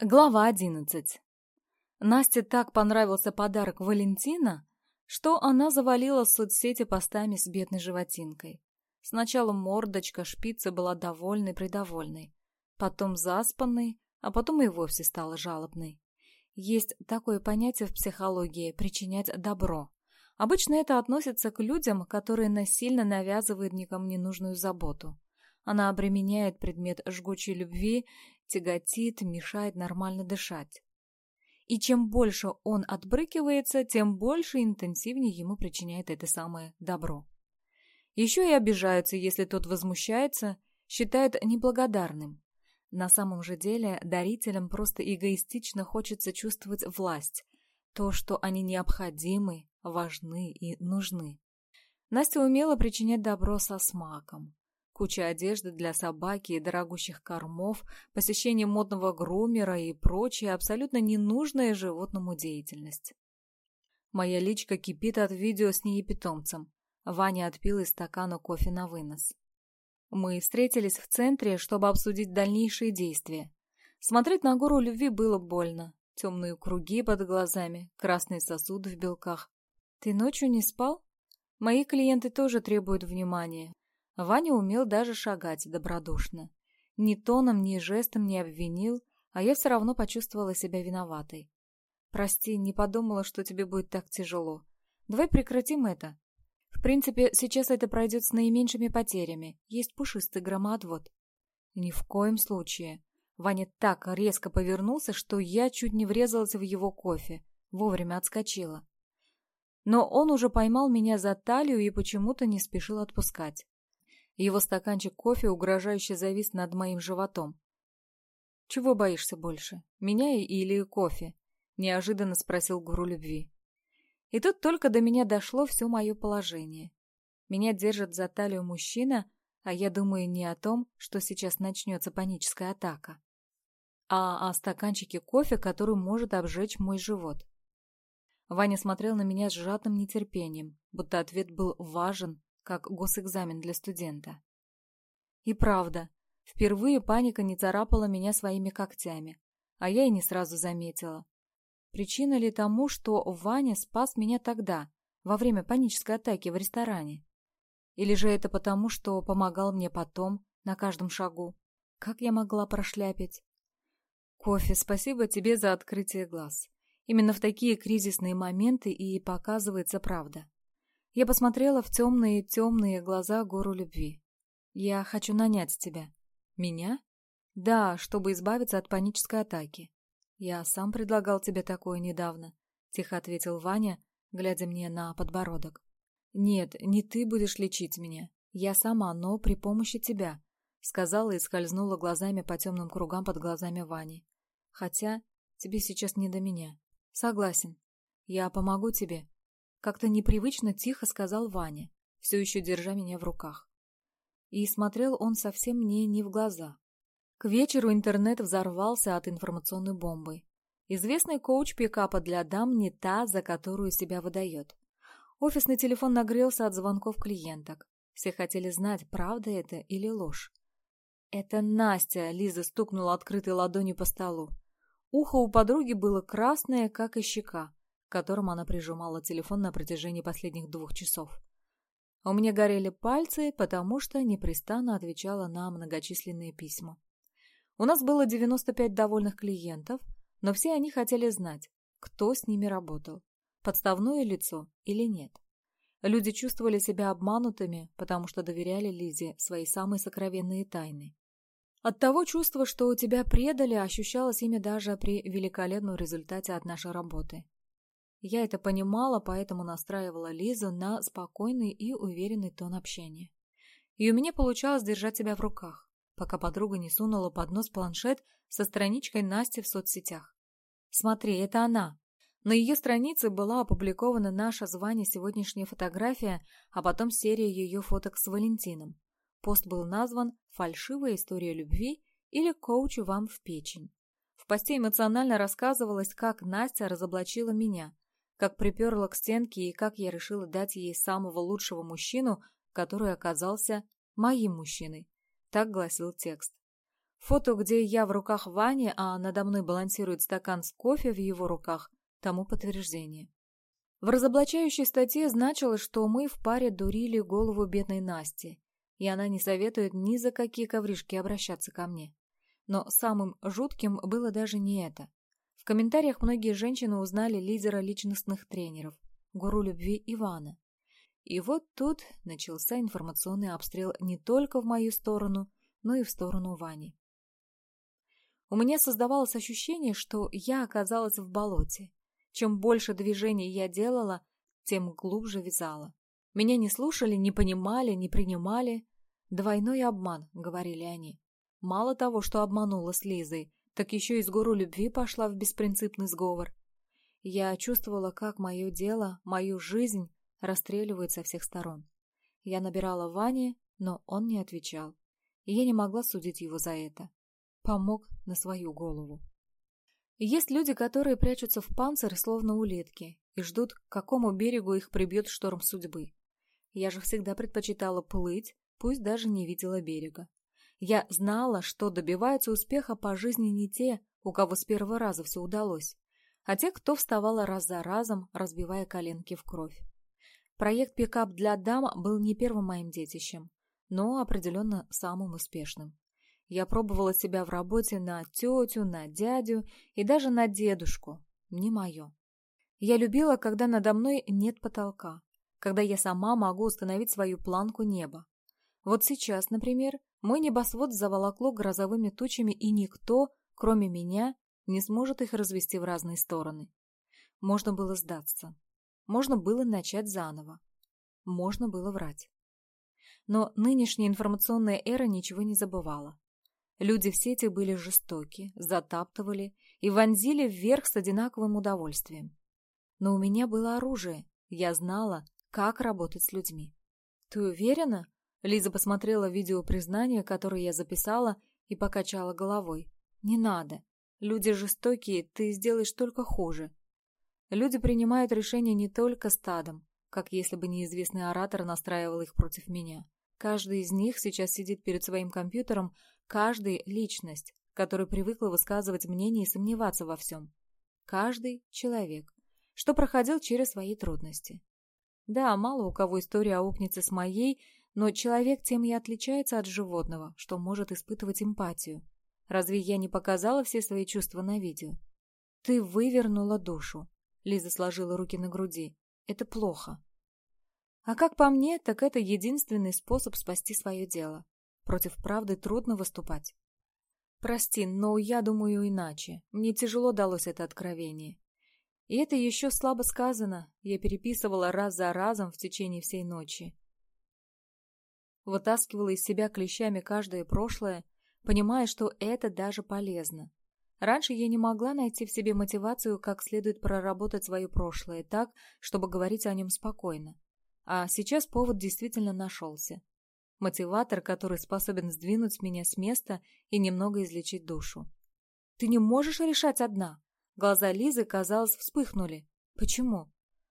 Глава одиннадцать. Насте так понравился подарок Валентина, что она завалила соцсети постами с бедной животинкой. Сначала мордочка шпица была довольной-придовольной, потом заспанной, а потом и вовсе стала жалобной. Есть такое понятие в психологии – причинять добро. Обычно это относится к людям, которые насильно навязывают никому ненужную заботу. Она обременяет предмет жгучей любви тяготит, мешает нормально дышать. И чем больше он отбрыкивается, тем больше и интенсивнее ему причиняет это самое добро. Еще и обижаются, если тот возмущается, считают неблагодарным. На самом же деле дарителям просто эгоистично хочется чувствовать власть, то, что они необходимы, важны и нужны. Настя умела причинять добро со смаком Куча одежды для собаки и дорогущих кормов, посещение модного грумера и прочая абсолютно ненужная животному деятельность. Моя личка кипит от видео с ней и питомцем. Ваня отпил из стакана кофе на вынос. Мы встретились в центре, чтобы обсудить дальнейшие действия. Смотреть на гору любви было больно. Темные круги под глазами, красные сосуды в белках. «Ты ночью не спал?» «Мои клиенты тоже требуют внимания. Ваня умел даже шагать добродушно. Ни тоном, ни жестом не обвинил, а я все равно почувствовала себя виноватой. «Прости, не подумала, что тебе будет так тяжело. Давай прекратим это. В принципе, сейчас это пройдет с наименьшими потерями. Есть пушистый громоотвод». «Ни в коем случае». Ваня так резко повернулся, что я чуть не врезалась в его кофе. Вовремя отскочила. Но он уже поймал меня за талию и почему-то не спешил отпускать. Его стаканчик кофе угрожающе завис над моим животом. «Чего боишься больше, меня или кофе?» — неожиданно спросил гуру любви. И тут только до меня дошло все мое положение. Меня держит за талию мужчина, а я думаю не о том, что сейчас начнется паническая атака, а о стаканчике кофе, который может обжечь мой живот. Ваня смотрел на меня с сжатым нетерпением, как госэкзамен для студента. И правда, впервые паника не царапала меня своими когтями, а я и не сразу заметила. Причина ли тому, что Ваня спас меня тогда, во время панической атаки в ресторане? Или же это потому, что помогал мне потом, на каждом шагу? Как я могла прошляпить? Кофе, спасибо тебе за открытие глаз. Именно в такие кризисные моменты и показывается правда. Я посмотрела в темные, темные глаза гору любви. Я хочу нанять тебя. Меня? Да, чтобы избавиться от панической атаки. Я сам предлагал тебе такое недавно, тихо ответил Ваня, глядя мне на подбородок. Нет, не ты будешь лечить меня. Я сама, но при помощи тебя, сказала и скользнула глазами по темным кругам под глазами Вани. Хотя тебе сейчас не до меня. Согласен. Я помогу тебе, как-то непривычно тихо сказал Ваня, все еще держа меня в руках. И смотрел он совсем мне не в глаза. К вечеру интернет взорвался от информационной бомбы. Известный коуч пикапа для дам не та, за которую себя выдает. Офисный телефон нагрелся от звонков клиенток. Все хотели знать, правда это или ложь. «Это Настя!» — Лиза стукнула открытой ладонью по столу. Ухо у подруги было красное, как и щека которым она прижимала телефон на протяжении последних двух часов. У меня горели пальцы, потому что непрестанно отвечала на многочисленные письма. У нас было 95 довольных клиентов, но все они хотели знать, кто с ними работал, подставное лицо или нет. Люди чувствовали себя обманутыми, потому что доверяли Лизе свои самые сокровенные тайны. От того чувства, что у тебя предали, ощущалось ими даже при великолепном результате от нашей работы. Я это понимала, поэтому настраивала Лизу на спокойный и уверенный тон общения. И у меня получалось держать себя в руках, пока подруга не сунула под нос планшет со страничкой Насти в соцсетях. «Смотри, это она!» На ее странице была опубликована наша звание сегодняшняя фотография, а потом серия ее фоток с Валентином. Пост был назван «Фальшивая история любви» или «Коучу вам в печень». В посте эмоционально рассказывалось, как Настя разоблачила меня, как приперла к стенке и как я решила дать ей самого лучшего мужчину, который оказался моим мужчиной. Так гласил текст. Фото, где я в руках Вани, а надо мной балансирует стакан с кофе в его руках, тому подтверждение. В разоблачающей статье значилось, что мы в паре дурили голову бедной Насти, и она не советует ни за какие коврижки обращаться ко мне. Но самым жутким было даже не это. В комментариях многие женщины узнали лидера личностных тренеров, гуру любви Ивана. И вот тут начался информационный обстрел не только в мою сторону, но и в сторону Вани. У меня создавалось ощущение, что я оказалась в болоте. Чем больше движений я делала, тем глубже вязала. Меня не слушали, не понимали, не принимали. «Двойной обман», — говорили они. Мало того, что обманула с Лизой, так еще и с гору любви пошла в беспринципный сговор. Я чувствовала, как мое дело, мою жизнь расстреливают со всех сторон. Я набирала Ване, но он не отвечал. И я не могла судить его за это. Помог на свою голову. Есть люди, которые прячутся в панцирь, словно улитки, и ждут, к какому берегу их прибьет шторм судьбы. Я же всегда предпочитала плыть, пусть даже не видела берега. Я знала, что добиваются успеха по жизни не те, у кого с первого раза все удалось, а те, кто вставала раз за разом, разбивая коленки в кровь. Проект «Пикап для дам» был не первым моим детищем, но определенно самым успешным. Я пробовала себя в работе на тетю, на дядю и даже на дедушку. Не мое. Я любила, когда надо мной нет потолка, когда я сама могу установить свою планку неба. Вот сейчас, например, мой небосвод заволокло грозовыми тучами, и никто, кроме меня, не сможет их развести в разные стороны. Можно было сдаться. Можно было начать заново. Можно было врать. Но нынешняя информационная эра ничего не забывала. Люди в сети были жестоки, затаптывали и вонзили вверх с одинаковым удовольствием. Но у меня было оружие, я знала, как работать с людьми. «Ты уверена?» Лиза посмотрела видео признания, которое я записала, и покачала головой. «Не надо. Люди жестокие, ты сделаешь только хуже». Люди принимают решения не только стадом, как если бы неизвестный оратор настраивал их против меня. Каждый из них сейчас сидит перед своим компьютером, каждый — личность, которая привыкла высказывать мнение и сомневаться во всем. Каждый — человек, что проходил через свои трудности. Да, мало у кого история аукнется с моей — но человек тем и отличается от животного, что может испытывать эмпатию. Разве я не показала все свои чувства на видео? Ты вывернула душу. Лиза сложила руки на груди. Это плохо. А как по мне, так это единственный способ спасти свое дело. Против правды трудно выступать. Прости, но я думаю иначе. Мне тяжело далось это откровение. И это еще слабо сказано. Я переписывала раз за разом в течение всей ночи вытаскивала из себя клещами каждое прошлое, понимая, что это даже полезно. Раньше я не могла найти в себе мотивацию, как следует проработать свое прошлое так, чтобы говорить о нем спокойно. А сейчас повод действительно нашелся. Мотиватор, который способен сдвинуть меня с места и немного излечить душу. «Ты не можешь решать одна!» Глаза Лизы, казалось, вспыхнули. «Почему?»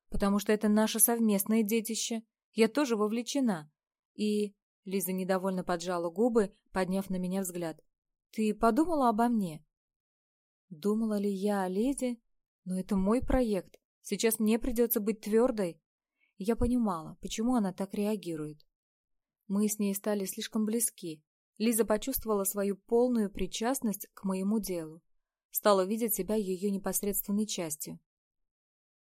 «Потому что это наше совместное детище. Я тоже вовлечена. И Лиза недовольно поджала губы, подняв на меня взгляд. «Ты подумала обо мне?» Думала ли я о Лизе? Но это мой проект. Сейчас мне придется быть твердой. Я понимала, почему она так реагирует. Мы с ней стали слишком близки. Лиза почувствовала свою полную причастность к моему делу. Стала видеть себя ее непосредственной частью.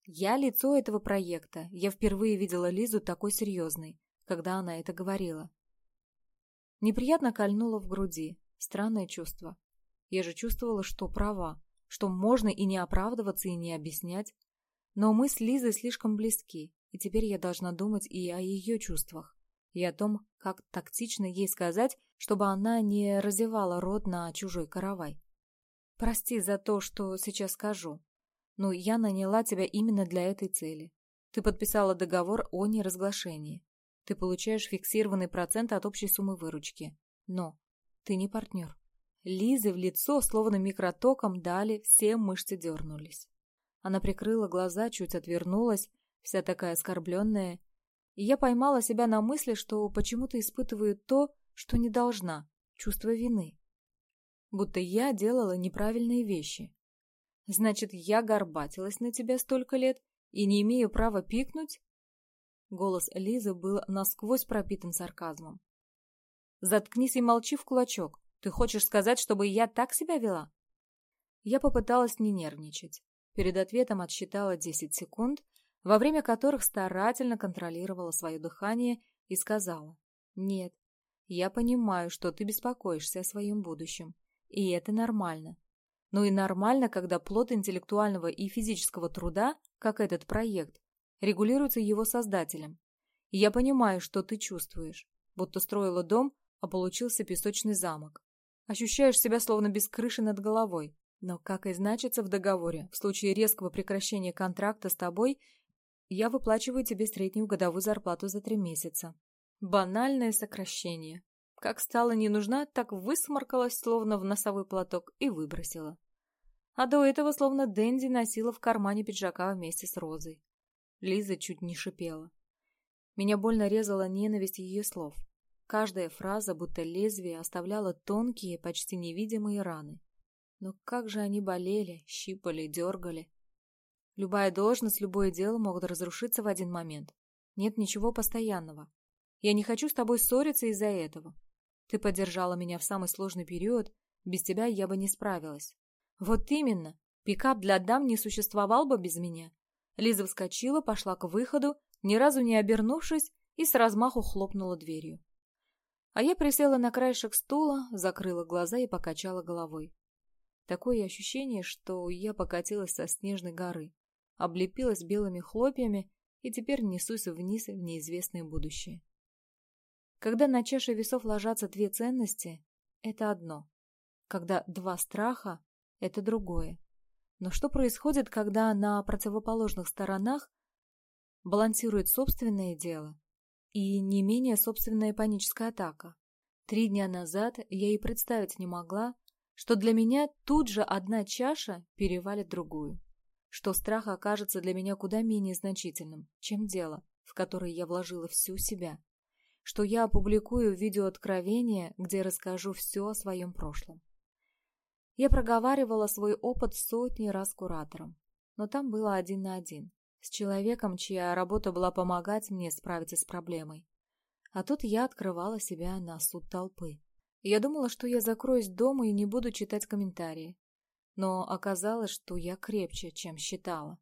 Я лицо этого проекта. Я впервые видела Лизу такой серьезной, когда она это говорила. Неприятно кольнуло в груди. Странное чувство. Я же чувствовала, что права, что можно и не оправдываться, и не объяснять. Но мы с Лизой слишком близки, и теперь я должна думать и о ее чувствах, и о том, как тактично ей сказать, чтобы она не разевала рот на чужой каравай. Прости за то, что сейчас скажу, но я наняла тебя именно для этой цели. Ты подписала договор о неразглашении. Ты получаешь фиксированный процент от общей суммы выручки. Но ты не партнер. Лизы в лицо, словно микротоком, дали, все мышцы дернулись. Она прикрыла глаза, чуть отвернулась, вся такая оскорбленная. И я поймала себя на мысли, что почему-то испытываю то, что не должна, чувство вины. Будто я делала неправильные вещи. Значит, я горбатилась на тебя столько лет и не имею права пикнуть? голос Лизы был насквозь пропитан сарказмом. «Заткнись и молчи в кулачок. Ты хочешь сказать, чтобы я так себя вела?» Я попыталась не нервничать. Перед ответом отсчитала 10 секунд, во время которых старательно контролировала свое дыхание и сказала «Нет, я понимаю, что ты беспокоишься о своем будущем, и это нормально. Но ну и нормально, когда плод интеллектуального и физического труда, как этот проект, регулируется его создателем. И я понимаю, что ты чувствуешь, будто строила дом, а получился песочный замок. Ощущаешь себя словно без крыши над головой. Но, как и значится в договоре, в случае резкого прекращения контракта с тобой, я выплачиваю тебе среднюю годовую зарплату за три месяца. Банальное сокращение. Как стала не нужна, так высморкалась, словно в носовой платок, и выбросила. А до этого словно Дэнди носила в кармане пиджака вместе с Розой. Лиза чуть не шипела. Меня больно резала ненависть ее слов. Каждая фраза, будто лезвие, оставляла тонкие, почти невидимые раны. Но как же они болели, щипали, дергали. Любая должность, любое дело могут разрушиться в один момент. Нет ничего постоянного. Я не хочу с тобой ссориться из-за этого. Ты поддержала меня в самый сложный период, без тебя я бы не справилась. Вот именно, пикап для дам не существовал бы без меня. Лиза вскочила, пошла к выходу, ни разу не обернувшись, и с размаху хлопнула дверью. А я присела на краешек стула, закрыла глаза и покачала головой. Такое ощущение, что я покатилась со снежной горы, облепилась белыми хлопьями и теперь несусь вниз в неизвестное будущее. Когда на чаше весов ложатся две ценности, это одно. Когда два страха, это другое. Но что происходит, когда на противоположных сторонах балансирует собственное дело и не менее собственная паническая атака? Три дня назад я и представить не могла, что для меня тут же одна чаша перевалит другую, что страх окажется для меня куда менее значительным, чем дело, в которое я вложила всю себя, что я опубликую видеооткровение, где расскажу все о своем прошлом. Я проговаривала свой опыт сотни раз куратором, но там было один на один, с человеком, чья работа была помогать мне справиться с проблемой. А тут я открывала себя на суд толпы. Я думала, что я закроюсь дома и не буду читать комментарии. Но оказалось, что я крепче, чем считала.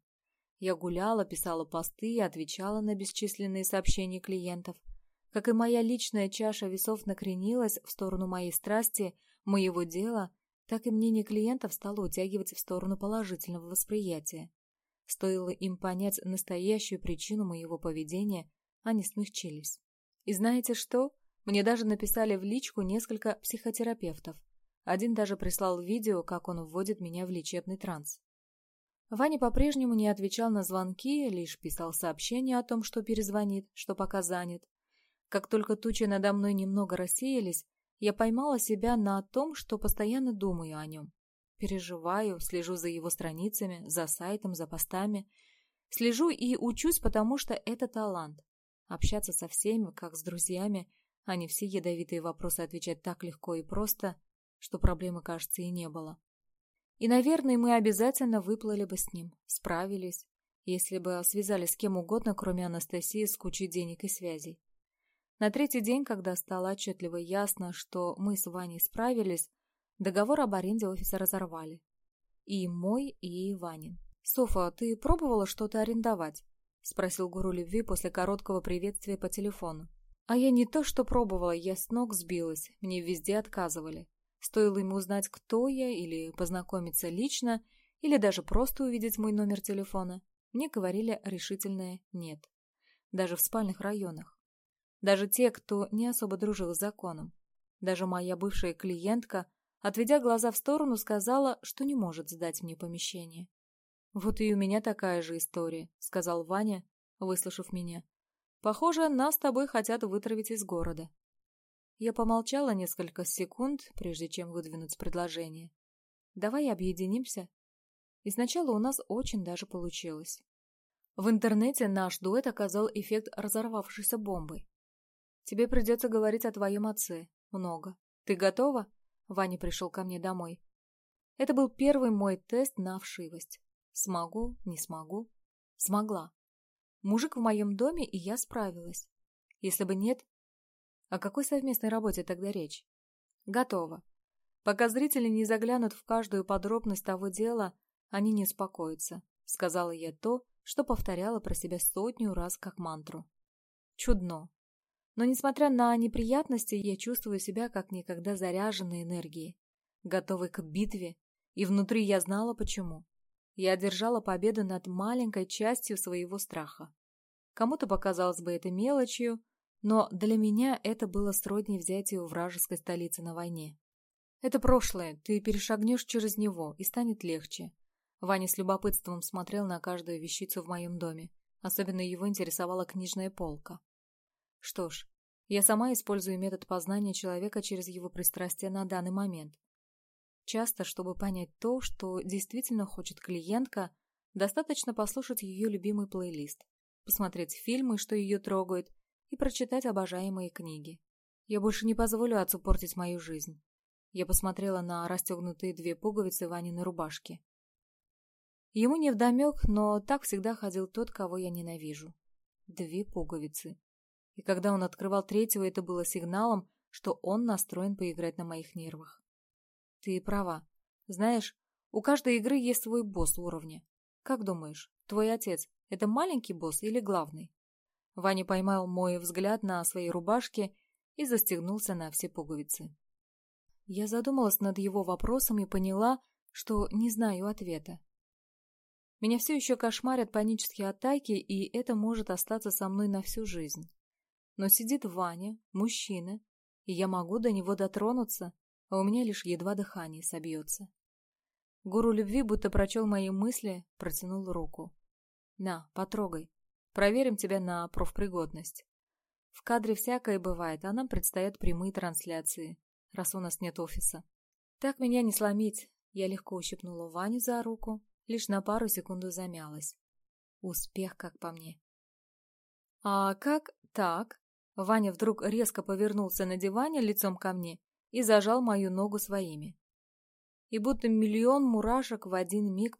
Я гуляла, писала посты и отвечала на бесчисленные сообщения клиентов. Как и моя личная чаша весов накренилась в сторону моей страсти, моего дела так и мнение клиентов стало утягивать в сторону положительного восприятия. Стоило им понять настоящую причину моего поведения, они смягчились. И знаете что? Мне даже написали в личку несколько психотерапевтов. Один даже прислал видео, как он вводит меня в лечебный транс. Ваня по-прежнему не отвечал на звонки, лишь писал сообщение о том, что перезвонит, что пока занят. Как только тучи надо мной немного рассеялись, я поймала себя на том, что постоянно думаю о нем. Переживаю, слежу за его страницами, за сайтом, за постами. Слежу и учусь, потому что это талант. Общаться со всеми, как с друзьями, а не все ядовитые вопросы отвечать так легко и просто, что проблемы, кажется, и не было. И, наверное, мы обязательно выплыли бы с ним, справились, если бы связали с кем угодно, кроме Анастасии, с кучей денег и связей. На третий день, когда стало отчетливо ясно, что мы с Ваней справились, договор об аренде офиса разорвали. И мой, и Ванин. «Софа, ты пробовала что-то арендовать?» — спросил гуру любви после короткого приветствия по телефону. А я не то что пробовала, я с ног сбилась, мне везде отказывали. Стоило ему узнать, кто я, или познакомиться лично, или даже просто увидеть мой номер телефона, мне говорили решительное «нет». Даже в спальных районах. даже те, кто не особо дружил с законом. Даже моя бывшая клиентка, отведя глаза в сторону, сказала, что не может сдать мне помещение. «Вот и у меня такая же история», — сказал Ваня, выслушав меня. «Похоже, нас с тобой хотят вытравить из города». Я помолчала несколько секунд, прежде чем выдвинуть предложение. «Давай объединимся». И сначала у нас очень даже получилось. В интернете наш дуэт оказал эффект разорвавшейся бомбы. Тебе придется говорить о твоем отце. Много. Ты готова? Ваня пришел ко мне домой. Это был первый мой тест на вшивость. Смогу, не смогу. Смогла. Мужик в моем доме, и я справилась. Если бы нет... О какой совместной работе тогда речь? Готова. Пока зрители не заглянут в каждую подробность того дела, они не успокоятся, сказала я то, что повторяла про себя сотню раз как мантру. Чудно но, несмотря на неприятности, я чувствую себя как никогда заряженной энергией, готовой к битве, и внутри я знала почему. Я одержала победу над маленькой частью своего страха. Кому-то показалось бы это мелочью, но для меня это было сродни взятию вражеской столицы на войне. Это прошлое, ты перешагнешь через него, и станет легче. Ваня с любопытством смотрел на каждую вещицу в моем доме. Особенно его интересовала книжная полка. Что ж, я сама использую метод познания человека через его пристрастие на данный момент. Часто, чтобы понять то, что действительно хочет клиентка, достаточно послушать ее любимый плейлист, посмотреть фильмы, что ее трогают, и прочитать обожаемые книги. Я больше не позволю отцу портить мою жизнь. Я посмотрела на расстегнутые две пуговицы Вани на рубашке. Ему невдомек, но так всегда ходил тот, кого я ненавижу. Две пуговицы и когда он открывал третьего, это было сигналом, что он настроен поиграть на моих нервах. Ты права. Знаешь, у каждой игры есть свой босс уровня. Как думаешь, твой отец – это маленький босс или главный? Ваня поймал мой взгляд на своей рубашке и застегнулся на все пуговицы. Я задумалась над его вопросом и поняла, что не знаю ответа. Меня все еще кошмарят панические атаки, и это может остаться со мной на всю жизнь. Но сидит Ваня, мужчина, и я могу до него дотронуться, а у меня лишь едва дыхание собьется. Гуру любви будто прочел мои мысли, протянул руку. «На, потрогай. Проверим тебя на профпригодность. В кадре всякое бывает, а нам предстоят прямые трансляции раз у нас нет офиса. Так меня не сломить. Я легко ущипнула Ваню за руку, лишь на пару секунд замялась. Успех, как по мне. А как так? Ваня вдруг резко повернулся на диване лицом ко мне и зажал мою ногу своими. И будто миллион мурашек в один миг